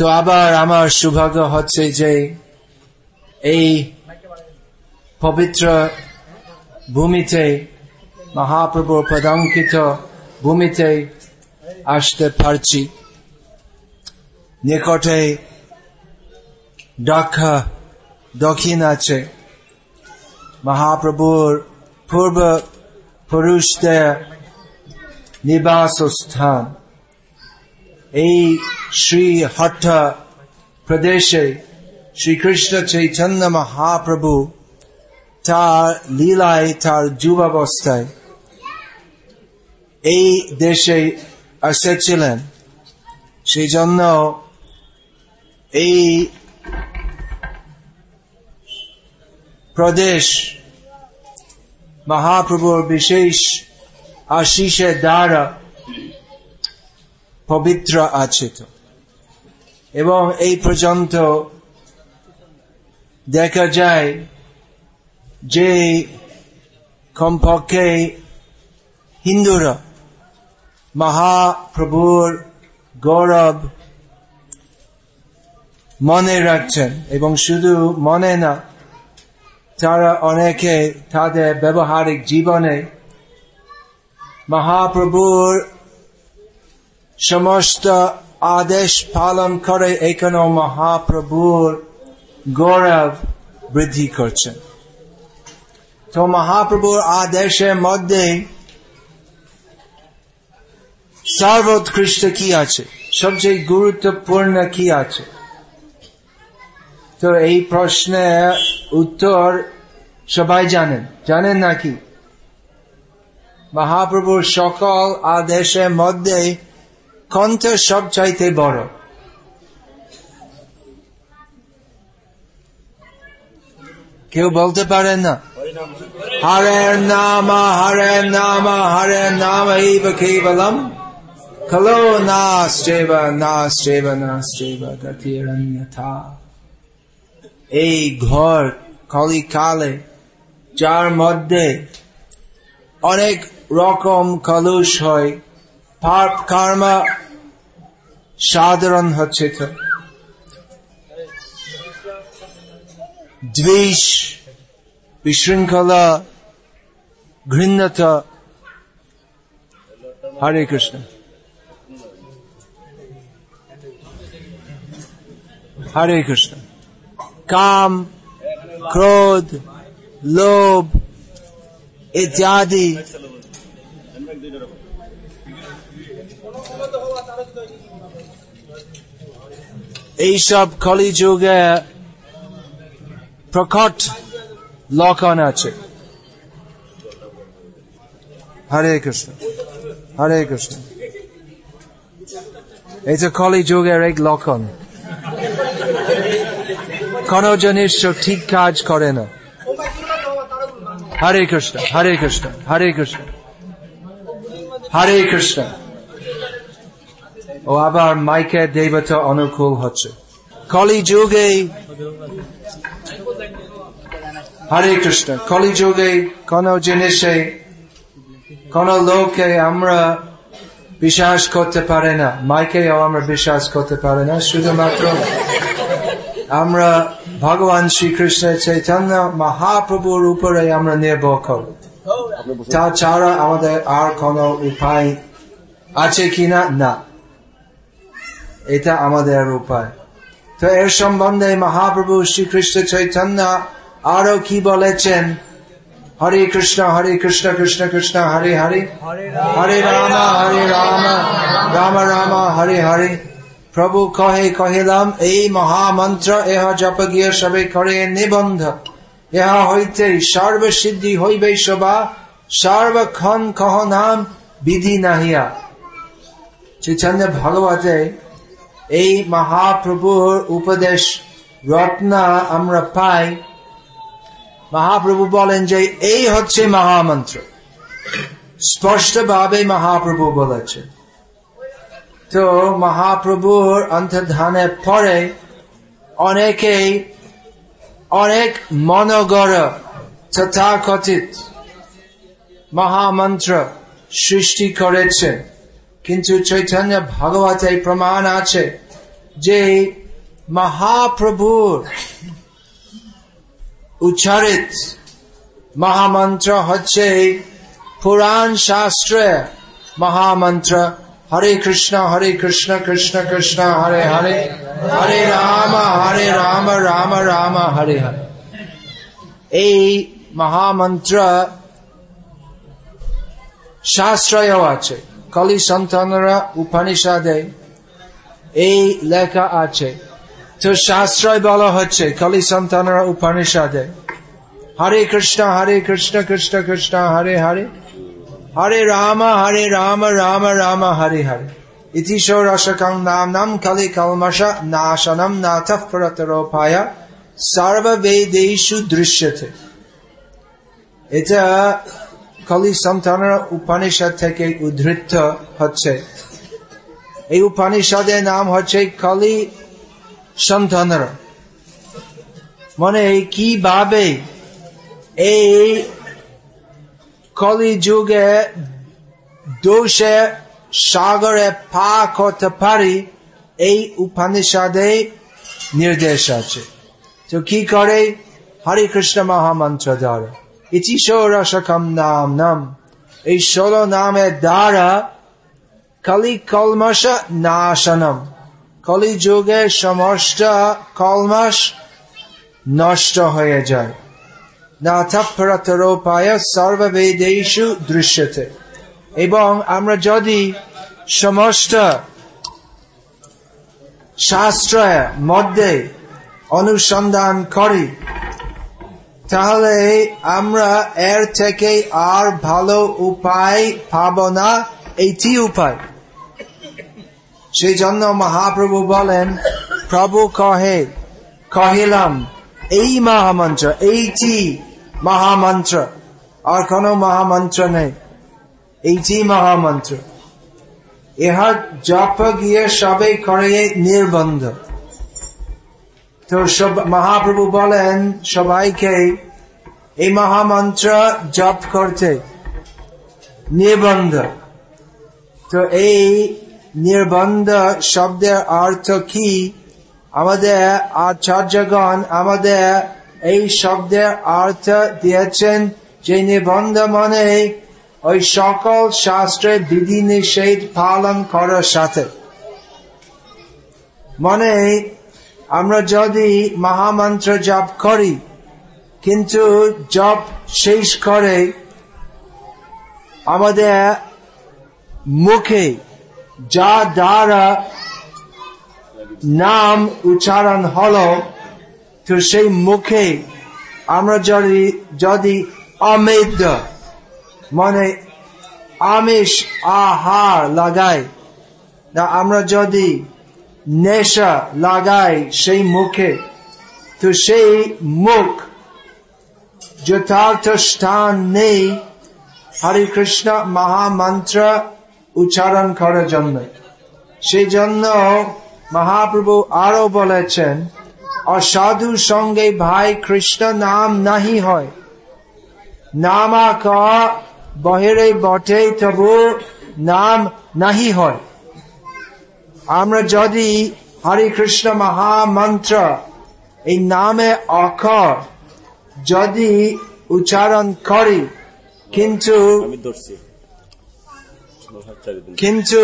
তো আবার আমার সৌভাগ্য হচ্ছে যে এই পবিত্র ভূমিতে মহাপ্রভুর পদাঙ্কিত ভূমিতে আসতে পারছি। নিকটে দক্ষ দক্ষিণ আছে। মহাপ্রভুর পূর্ব পুরুষদের নিবাস স্থান এই শ্রী হট্ট প্রদেশে শ্রীকৃষ্ণ চৈতন্য মহাপ্রভু তার লীলায়, তার যুবাবস্থায় এই দেশে এসেছিলেন। সেই জন্য এই প্রদেশ মহাপ্রভুর বিশেষ আশিসের দ্বারা পবিত্র আছে তো। এবং এই পর্যন্ত দেখা যায় যে কমপক্ষে হিন্দুরা মহাপ্রভুর গৌরব মনে রাখছেন এবং শুধু মনে না, তারা অনেকে তাদের ব্যবহারিক জীবনে মহাপ্রভুর সমস্ত আদেশ পালন করে এখানেও মহাপ্রভুর গৌরব বৃদ্ধি করছেন তো মহাপ্রভুর আদেশের মধ্যে সর্বোৎকৃষ্ট কি আছে সবচেয়ে গুরুত্বপূর্ণ কি আছে তো এই প্রশ্নের উত্তর সবাই জানেন জানেন নাকি মহাপ্রভুর সকল আদেশের মধ্যে কোনটা সবচাইতে বড়। কেউ বলতে পারেন না হরের নাম হরের নাম হরের নাম কেবলম খলো নাস্টেব নাস্টেব নাস্টেব গতিরন্যথা। এই ঘর কলিকালে, যার মধ্যে অনেক রকম কলুষ হয় পাপ কর্ম সাধারণ হচ্ছে তো। দ্বেষ, বিশৃঙ্খলা ঘৃণতা হরে কৃষ্ণ। হরে কৃষ্ণ। কাম, ক্রোধ, লোভ, ইত্যাদি। এইসব কলিযুগে প্রকট লক্ষণ আছে। হরে কৃষ্ণ হরে কৃষ্ণ। এটা কলিযুগের এক লক্ষণ। কোন জিনিস ঠিক কাজ করে না। হরে কৃষ্ণ হরে কৃষ্ণ হরে কৃষ্ণ হরে কৃষ্ণ। ও আবার মাইকে দেবতা অনুকূল হচ্ছে। কলি যুগে হরে কৃষ্ণ কলি যুগে কোন জিনিসে, কোন লোকে আমরা বিশ্বাস করতে পারে না। মাইকেও আমরা বিশ্বাস করতে পারে না, শুধুমাত্র আমরা ভগবান শ্রীকৃষ্ণের চৈতন্য মহাপ্রভুর উপরে আমরা নির্ভর করব। তাছাড়া আমাদের আর কোন উপায় আছে কিনা? না। এটা আমাদের উপায়। তো এর সম্বন্ধে মহাপ্রভু শ্রীকৃষ্ণ চৈতন্য আরও কি বলেছেন? হরে কৃষ্ণ হরে কৃষ্ণ কৃষ্ণ কৃষ্ণ হরে হরে। হরে রাম। হরে রাম। রাম রাম হরে হরে। প্রভু কহে কহিলাম এই মহামন্ত্র এহ জপ গিয়ে সবে করে নিবন্ধ। ইহা হইতে সর্বসিদ্ধি হইবে সবা সর্বক্ষণ কহ নাম বিধি নাহিয়া। চৈতন্য ভাগবতে এই মহাপ্রভুর উপদেশ রত্না আমরা পাই। মহাপ্রভু বলেন যে এই হচ্ছে মহামন্ত্র। স্পষ্টভাবে মহাপ্রভু বলেছেন। তো মহাপ্রভুর অন্তর্ধানের পরে অনেকেই অনেক মনগর তথাকথিত মহামন্ত্র সৃষ্টি করেছে কিন্তু চৈতন্য ভগবতে প্রমাণ আছে যে মহাপ্রভুর উচ্চারিত মহামন্ত্র হচ্ছে পুরাণ শাস্ত্রে মহামন্ত্র হরে কৃষ্ণ হরে কৃষ্ণ কৃষ্ণ কৃষ্ণ হরে হরে হরে রাম হরে রাম রাম রাম হরে হরে এই মহামন্ত্র শাস্ত্রয় আছে। কলি সন্তানরা উপনিষদে এই লেখা আছে তো শাস্ত্রয় বলা হচ্ছে কলি সন্তানরা উপনিষদে হরে কৃষ্ণ হরে কৃষ্ণ কৃষ্ণ কৃষ্ণ হরে হরে হরে রাম হরে রাম রাম রাম হরে হরে ইতি সৌরসকং নাম নাম কলি কলমশ নাশনম নাথ প্রতরোপায় সর্ববেদেশু দৃশ্যতে এটা কলি সন্তানের উপনিষদ থেকে উদ্ধৃত হচ্ছে। এই উপনিষদের নাম হচ্ছে কলি সন্তানের মানে কীভাবে এই কলি যুগে দোষে সাগরে পা করতে পারি এই উপনিষদে নির্দেশ আছে। তো কি করে? হরে কৃষ্ণ মহামন্ত্র দ্বারা ইতি ষোড়শকম নাম নাম এই ষোলো নামের দ্বারা কলি কলমশ নাশনম কলি যুগে সমস্ত কলমাস নষ্ট হয়ে যায় নাথপরতরোপায় সর্ববেদেশু দৃশ্যতে এবং আমরা যদি সমস্ত শাস্ত্রের মধ্যে অনুসন্ধান করি তাহলে আমরা এর থেকে আর ভালো উপায় পাব না। এইটি উপায়? সেই জন্য মহাপ্রভু বলেন, প্রভু কহে, কহিলাম, এই মহামন্ত্র এইটি মহামন্ত্র? আর কোন মহামন্ত্র নেই। এইটি মহামন্ত্র? ইহা জপ গিয়ে সবে করে নির্বন্ধ। তো মহাপ্রভু বলেন সবাইকে এই মহামন্ত্র জপ করতে। নির্বন্ধ। তো এই নির্বন্ধ শব্দের অর্থ কি? আমাদের আচার্যগণ আমাদের এই শব্দের অর্থ দিয়েছেন যে নিবন্ধ মানে ওই সকল শাস্ত্রের বিধি নিষেধ পালন করার সাথে। মানে আমরা যদি মহামন্ত্র জপ করি, কিন্তু জপ শেষ করে আমাদের মুখে যা দ্বারা নাম উচ্চারণ হলো, তো সেই মুখে আমরা যদি যদি অমেদ মানে আমিষ, আহার লাগাই আমরা যদি নেশা লাগাই সেই মুখে। তো সেই মুখ যথার্থ স্থান নেই। হরে কৃষ্ণ মহামন্ত্র উচ্চারণ করার জন্য। সেই জন্য মহাপ্রভু আরও বলেছেন, অসাধু সঙ্গে ভাই কৃষ্ণ নাম নাহি হয়। নামা ক বহেরে বটে তবু নাম নাহি হয়। আমরা যদি হরে কৃষ্ণ মহামন্ত্র এই নামে অক্ষর যদি উচ্চারণ করি কিন্তু কিন্তু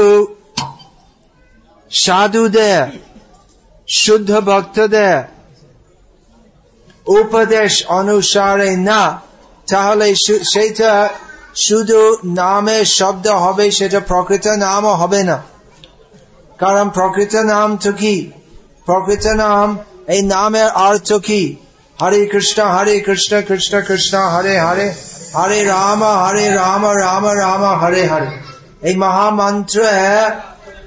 সাধুদের শুদ্ধ ভক্ত ভক্তদের উপদেশ অনুসারে না তাহলে সেটা শুধু নামে শব্দ হবে সেটা প্রকৃত নামও হবে না। কারণ প্রকৃত নাম তো কি প্রকৃত নাম, এই নামের অর্থ কি হরে কৃষ্ণ হরে কৃষ্ণ কৃষ্ণ কৃষ্ণ, হরে হরে। হরে রাম হরে রাম রাম রাম, হরে হরে। এই মহামন্ত্র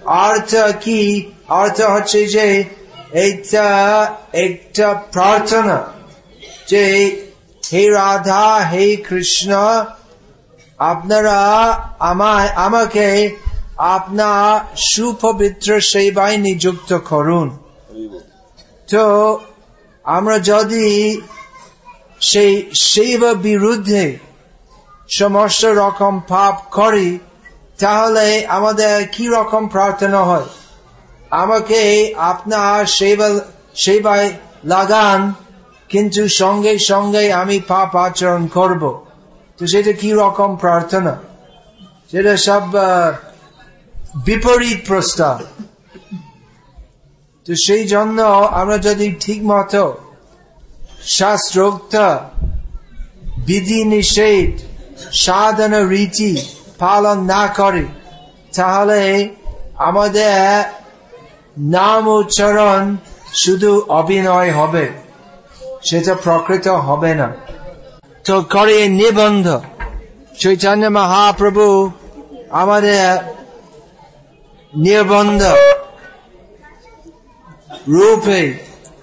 অর্থ কি? অর্থ হচ্ছে যে, এইটা একটা প্রার্থনা। যে, হে রাধা, হে কৃষ্ণ, আপনারা আমায়, আমাকে আপনার সুপবিত্র সেবায় নিযুক্ত করুন। তো আমরা যদি সেই সেবা বিরুদ্ধে সমস্ত রকম পাপ করি, তাহলে আমাদের কি রকম প্রার্থনা হয়? আমাকে আপনার সেবা সেবায় লাগান, কিন্তু সঙ্গে সঙ্গে আমি পাপ আচরণ করব। তো সেটা কি রকম প্রার্থনা? সেটা সব বিপরীত প্রস্তাব। তো সেই জন্য আমরা যদি ঠিক মতো শাস্ত্রোক্ত বিধি নিষেধ, সাধন রীতি পালন না করে, তাহলে আমাদের নাম উচ্চারণ শুধু অভিনয় হবে, সেটা প্রকৃত হবে না। তো করে নিবন্ধ। চৈতন্য মহাপ্রভু আমাদের নিবন্ধ রূপে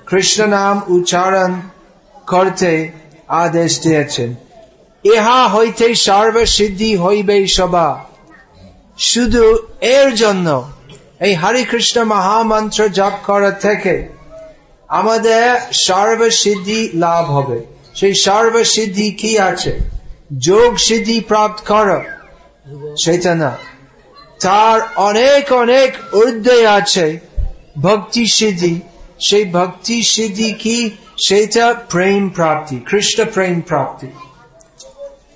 কৃষ্ণ নাম উচ্চারণ করতে আদেশ দিয়েছেন। ইহা হইতে সর্বসিদ্ধি হইবে সবা। শুধু এর জন্য এই হরে কৃষ্ণ মহামন্ত্র জপ করা থেকে আমাদের সর্বসিদ্ধি লাভ হবে। সেই সর্বসিদ্ধি কি আছে? যোগ সিদ্ধি প্রাপ্ত কর। সেটা না। তার অনেক অনেক ঊর্ধ্বে আছে। ভক্তি সিদ্ধি, সেই ভক্তি সিদ্ধি কি? সেটা প্রেম প্রাপ্তি, কৃষ্ণ প্রেম প্রাপ্তি।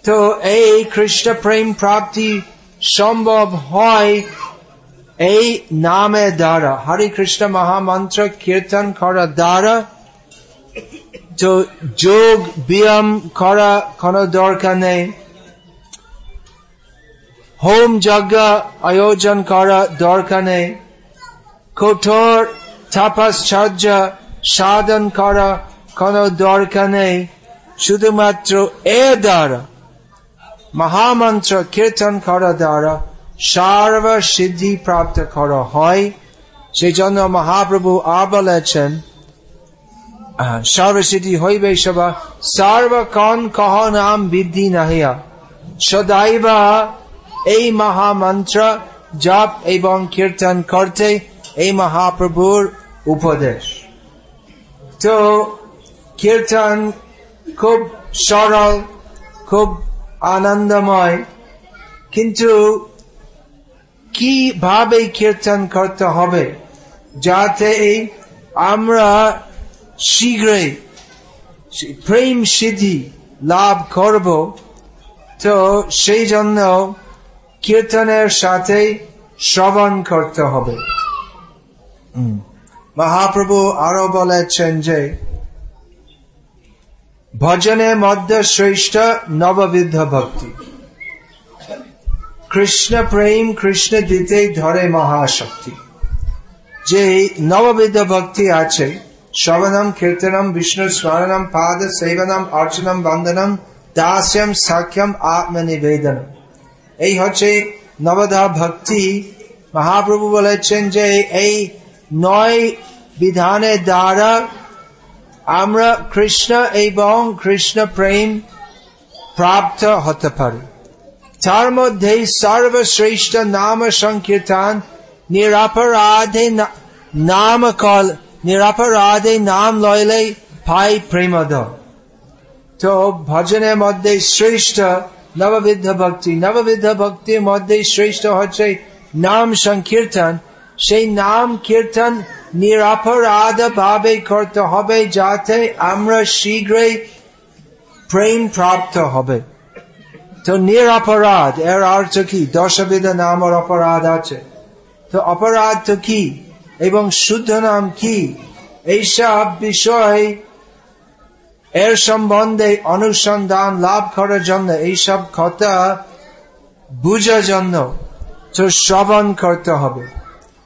তো এই কৃষ্ণ প্রেম প্রাপ্তি সম্ভব হয় এই নামের দ্বারা। হরে কৃষ্ণ মহামন্ত্র কীর্তন করা দ্বারা। তো যোগ, ব্যায়াম করা কোনো দরকার নেই। হোম যজ্ঞ আয়োজন করা দরকার নেই কঠোর তাপশ্চর্য সাধন করা কোনো দরকার নেই শুধুমাত্র এ দ্বারা মহামন্ত্র কীর্তন করা দ্বারা সর্ব সিদ্ধি প্রাপ্ত করা হয় সেই জন্য মহাপ্রভু আর বলেছেন সর্বসিদ্ধি হইবে সবা সর্বকণ কহ নাম বৃদ্ধি নাহিয়া সদাইব এই মহামন্ত্র জপ এবং কীর্তন করতে এই মহাপ্রভুর উপদেশ। তো কীর্তন খুব সরল, খুব আনন্দময়, কিন্তু কীভাবে কীর্তন করতে হবে যাতে আমরা শীঘ্রই প্রেম সিদ্ধি লাভ করব? তো সেই জন্য কীর্তনের সাথে শ্রবণ করতে হবে। মহাপ্রভু আরও বলেছেন যে ভজনের মধ্যে শ্রেষ্ঠ নববিদ্ধ ভক্তি। কৃষ্ণ প্রেম কৃষ্ণ দিতে ধরে মহাশক্তি। যে নববিদ্ধ ভক্তি আছে শ্রবণম কীর্তনম বিষ্ণু স্মরণম পাদ সেবনম অর্চনম বন্দনম দাস্যম সাক্ষম আত্মনিবেদন এই হচ্ছে নবদা ভক্তি। মহাপ্রভু বলেছেন যে এই নয় বিধানের দ্বারা আমরা কৃষ্ণ এবং কৃষ্ণ প্রেম প্রাপ্ত হতে পারি। তার মধ্যে সর্বশ্রেষ্ঠ নাম সংকীর্তন, নিরাপরাধে নাম কল নিরাপরাধে নাম লইলে ভাই প্রেমদ। তো ভজনের মধ্যে শ্রেষ্ঠ নববিদ্ধ ভক্তি নববিদ্ধ ভক্তির মধ্যে শ্রেষ্ঠ হচ্ছে নাম সংকীর্তন সেই নাম কীর্তন নিরাপরাধ ভাবে করতে হবে যাতে আমরা শীঘ্রই প্রেম প্রাপ্ত হবে তো নিরাপরাধ এর অর্থ কি দশবিধ নামের অপরাধ আছে তো অপরাধ তো কি এবং শুদ্ধ নাম কি এইসব বিষয় এর সম্বন্ধে অনুসন্ধান লাভ করার জন্য এইসব কথা বুঝার জন্য তো শ্রবণ করতে হবে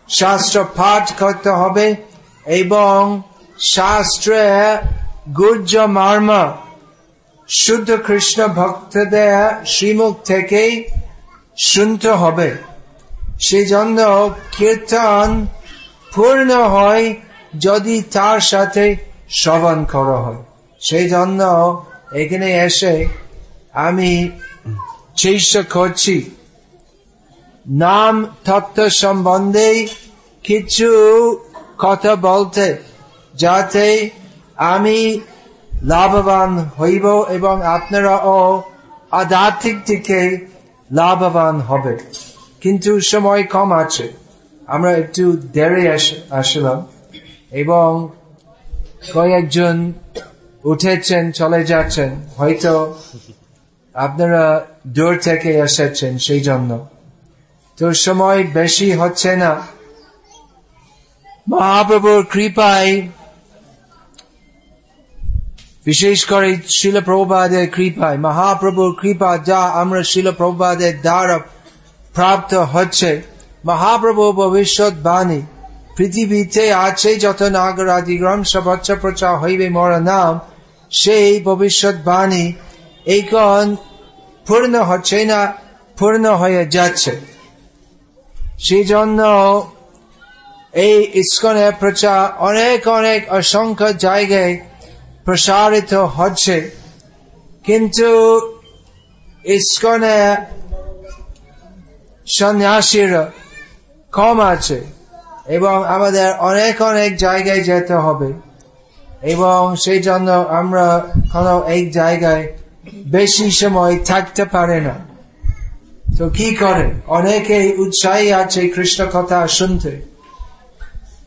শাস্ত্র পাঠ করতে হবে এবং শাস্ত্রে গুর্জ মার্ম শুদ্ধ কৃষ্ণ ভক্তদের শ্রীমুখ থেকে শুনতে হবে সেই জন্য কীর্তন পূর্ণ হয় যদি তার সাথে শ্রবণ করা হয় সেই জন্য এখানে এসে আমি চেষ্টা করছি। নাম তত্ত্ব সম্বন্ধে কিছু কথা বলতে, যাতে আমি লাভবান হইব এবং আপনারাও আধ্যাত্মিক দিকে লাভবান হবে। কিন্তু সময় কম আছে। আমরা একটু দেরি আসলাম এবং কয়েকজন উঠেছেন, চলে যাচ্ছেন, হয়তো আপনারা দূর থেকে এসেছেন সেই জন্য তো সময় বেশি হচ্ছে না। মহাপ্রভুর কৃপায়, বিশেষ করে শিল প্রবাদের কৃপায়, মহাপ্রভুর কৃপা যা আমরা শিল প্রবাদের দ্বারা প্রাপ্ত হচ্ছে। মহাপ্রভু ভবিষ্যৎ বাণী, পৃথিবীতে আছে যত নাগরাদিগ্রম সবচ্চ প্রচার হইবে মর নাম সেই ভবিষ্যৎ বাণী এইখন পূর্ণ হচ্ছে না, পূর্ণ হয়ে যাচ্ছে। সেই জন্য এই ইস্কনের প্রচার অনেক অনেক অসংখ্য জায়গায় প্রসারিত হচ্ছে। কিন্তু ইস্কনে সন্ন্যাসীর কম আছে এবং আমাদের অনেক অনেক জায়গায় যেতে হবে। এবং সেই জন্য আমরা কোনো এক জায়গায় বেশি সময় থাকতে পারে না। তো কি করে? অনেকে উৎসাহী আছে কৃষ্ণ কথা শুনতে।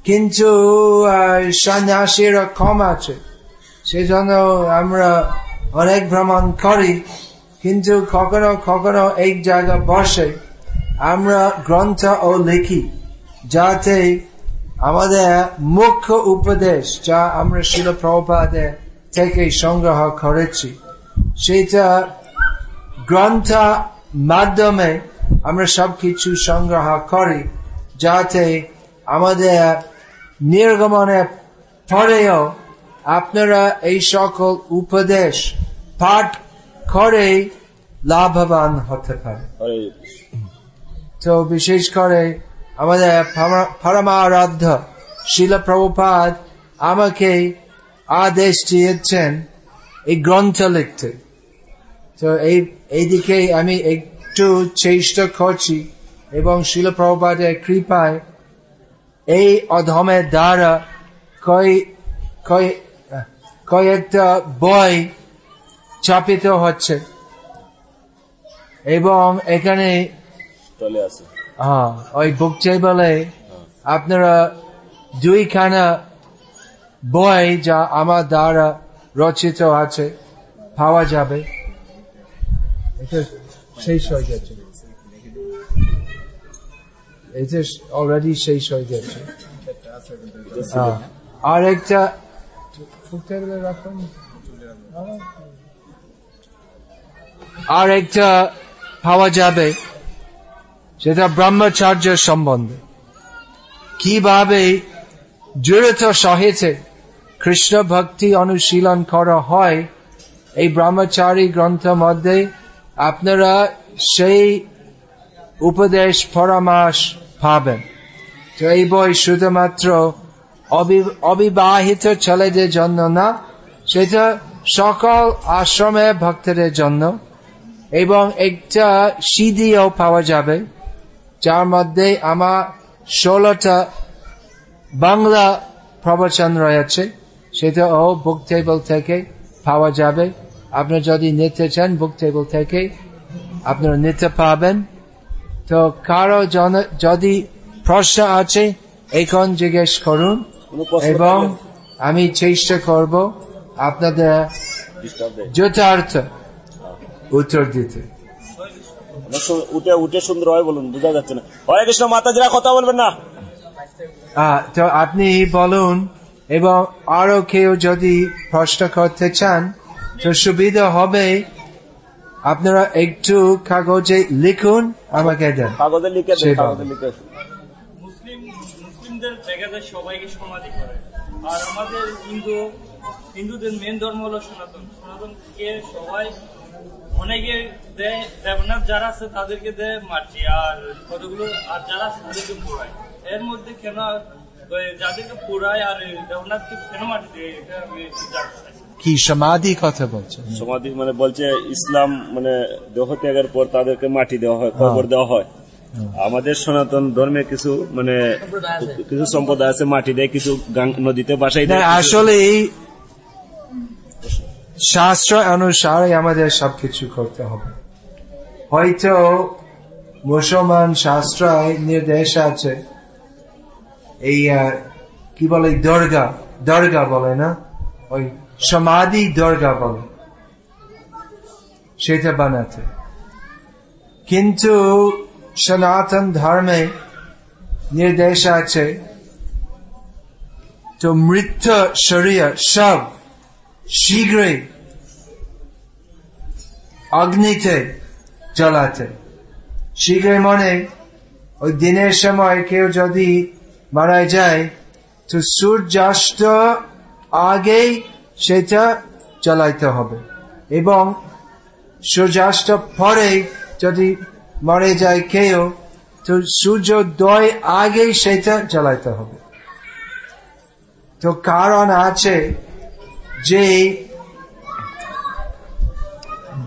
কিন্তু সন্ন্যাসীরা কম আছে। সেই জন্য আমরা অনেক ভ্রমণ করি, কিন্তু কখনো কখনো এক জায়গা বসে আমরা গ্রন্থ ও লিখি, যাতে আমাদের মুখ্য উপদেশ যা আমরা শিল প্রভাতে থেকে সংগ্রহ করেছি সেটা গ্রন্থ মাধ্যমে আমরা সবকিছু সংগ্রহ করি যাতে আমাদের নির্গমনের পরেও আপনারা এই সকল উপদেশ পাঠ করে লাভবান হতে পারে তো বিশেষ করে আমাদের পরমারাধ্য শিল প্রভুপাদ আমাকে আদেশ দিয়েছেন এই গ্রন্থ লিখতে। তো এই এইদিকে আমি একটু চেষ্টা করছি এবং শিল প্রভুপাদের কৃপায় এই অধমের দ্বারা কয় কয় কয়েকটা বই চাপিত হচ্ছে। এবং এখানে হ্যাঁ ওই বুক টেবলে আপনারা দুইখানা বই যা আমার দ্বারা রচিত আছে, পাওয়া যাবে। শেষ হয়ে গেছে। এটা অলরেডি শেষ হয়ে গেছে। আর একটা আর একটা পাওয়া যাবে। সেটা ব্রহ্মচার্য সম্বন্ধে। কীভাবে জড়িত সহেছে কৃষ্ণ ভক্তি অনুশীলন করা হয়, এই ব্রহ্মচারী গ্রন্থ মধ্যে আপনারা সেই উপদেশ পরামাস পাবেন। তো এই বই শুধুমাত্র অবিবাহিত ছেলেদের জন্য না, সেটা সকল আশ্রমে ভক্তদের জন্য, এবং একটা সিডিও পাওয়া যাবে। যার মধ্যে আমার ষোলোটা বাংলা প্রবচন রয়েছে সেটা ও বুক টেবল থেকে পাওয়া যাবে। আপনি যদি নিতে চান বুক টেবল থেকে আপনারা নিতে পাবেন তো কারও যদি প্রশ্ন আছে এখন জিজ্ঞেস করুন এবং আমি চেষ্টা করব আপনাদের যথার্থ উত্তর দিতে। উঠে উঠে সুন্দর হয় বলুন বোঝা যাচ্ছে না। হরে কৃষ্ণ মাতাজিরা কথা বলবেন না। তো আপনি বলুন এবং আরও কেউ যদি প্রশ্ন করতে চান তো সুবিধা হবে। আপনারা একটু কাগজে লিখুন আমাকে দেন। কাগজে লিখে দেন কাগজে লিখে মুসলিমদের দেখা যায় সবাইকে সমাধি করে। আর আমাদের হিন্দু হিন্দুদের মেন ধর্ম হলো সনাতন। সনাতনকে সবাই অনেকে দেয় দেবনাথ যারা আছে তাদেরকে দেয় মাটি আর কতগুলো আর যারা আছে তাদেরকে পোড়ায়। এর মধ্যে কেন যাদেরকে পোড়ায় আর দেবনাথকে কেন মাটি দেয় এটা আমি জানতে চাই। কি সমাধি কথা বলছেন? সমাধি মানে বলছে ইসলাম মানে দেহ ত্যাগের পর তাদেরকে মাটি দেওয়া হয় কবর দেওয়া হয়। আমাদের সনাতন ধর্মে কিছু মানে কিছু সম্প্রদায় আছে মাটি দেয় কিছু নদীতে বাসাই দেয় আসলে এই শাস্ত্র অনুসারে আমাদের সবকিছু করতে হবে। হয়তো মুসলমান শাস্ত্রায় নির্দেশ আছে, এই কি বলে, দর্গা দর্গা বলে না? ওই সমাধি দর্গা বলে। সেটা বানাতে। কিন্তু সনাতন ধর্মে নির্দেশ আছে, তো মৃত শরীর সব শীঘ্রই অগ্নিতে জ্বলাতে। শীঘ্রই মনে, ওই দিনের সময় কেউ যদি মারা যায়, তো সূর্যাস্ত আগেই সেটা জ্বালাইতে হবে। এবং সূর্যাস্ত পরে যদি মরে যায় কেউ, তো সূর্যোদয় আগেই সেটা জ্বালাইতে হবে। তো কারণ আছে যে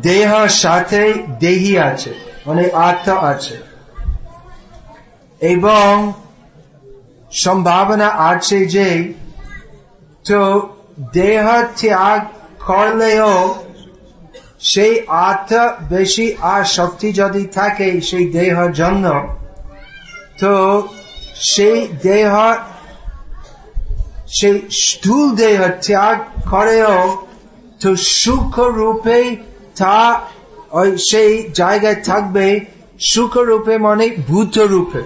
দেহ সাথে দেহি আছে মানে আত্মা আছে। এবং সম্ভাবনা আছে যে, তো দেহ ত্যাগ করলেও সেই আত্মা বেশি আর শক্তি যদি থাকে সেই দেহের জন্য, তো সেই দেহ সেই স্থূল দেহ ত্যাগ করেও তো সুখ রূপে তা ওই সেই জায়গায় থাকবে সুখ রূপে মানে ভূত রূপে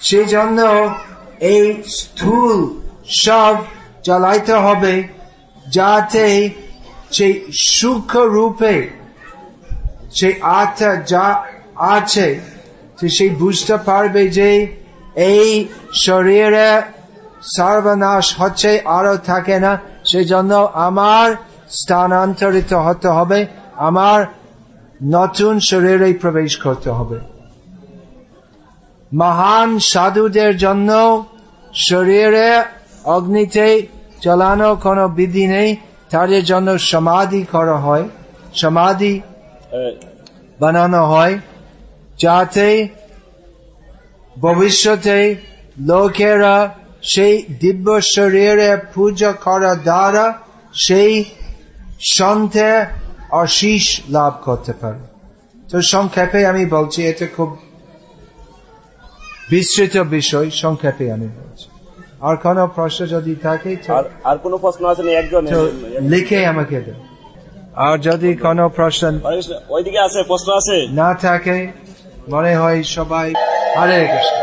সেই জন্য এই স্থূল সব জ্বালাইতে হবে যাতে সেই সুখ রূপে সেই আত্মা যা আছে, তো সেই বুঝতে পারবে যে এই শরীরে সর্বনাশ হচ্ছে, আরও থাকে না। সেই জন্য আমার স্থানান্তরিত হতে হবে, আমার নতুন শরীরে প্রবেশ করতে হবে। মহান সাধুদের জন্য শরীরে অগ্নিতে জ্বালানো কোনো বিধি নেই, তাদের জন্য সমাধি করা হয়, সমাধি বানানো হয়, যাতে ভবিষ্যতে লোকেরা সেই দিব্য শরীরে পূজা করা দ্বারা সেই সন্তে আশিস লাভ করতে পারে। তো সংক্ষেপে আমি বলছি এটা খুব বিস্তৃত বিষয় সংক্ষেপে আমি বলছি। আর কোনো প্রশ্ন যদি থাকে আর কোনো প্রশ্ন আছে না? একজন লিখে আমাকে দেন। আর যদি কোনো প্রশ্ন ওইদিকে আছে প্রশ্ন আছে? না থাকে মনে হয় সবাই। হরে কৃষ্ণ.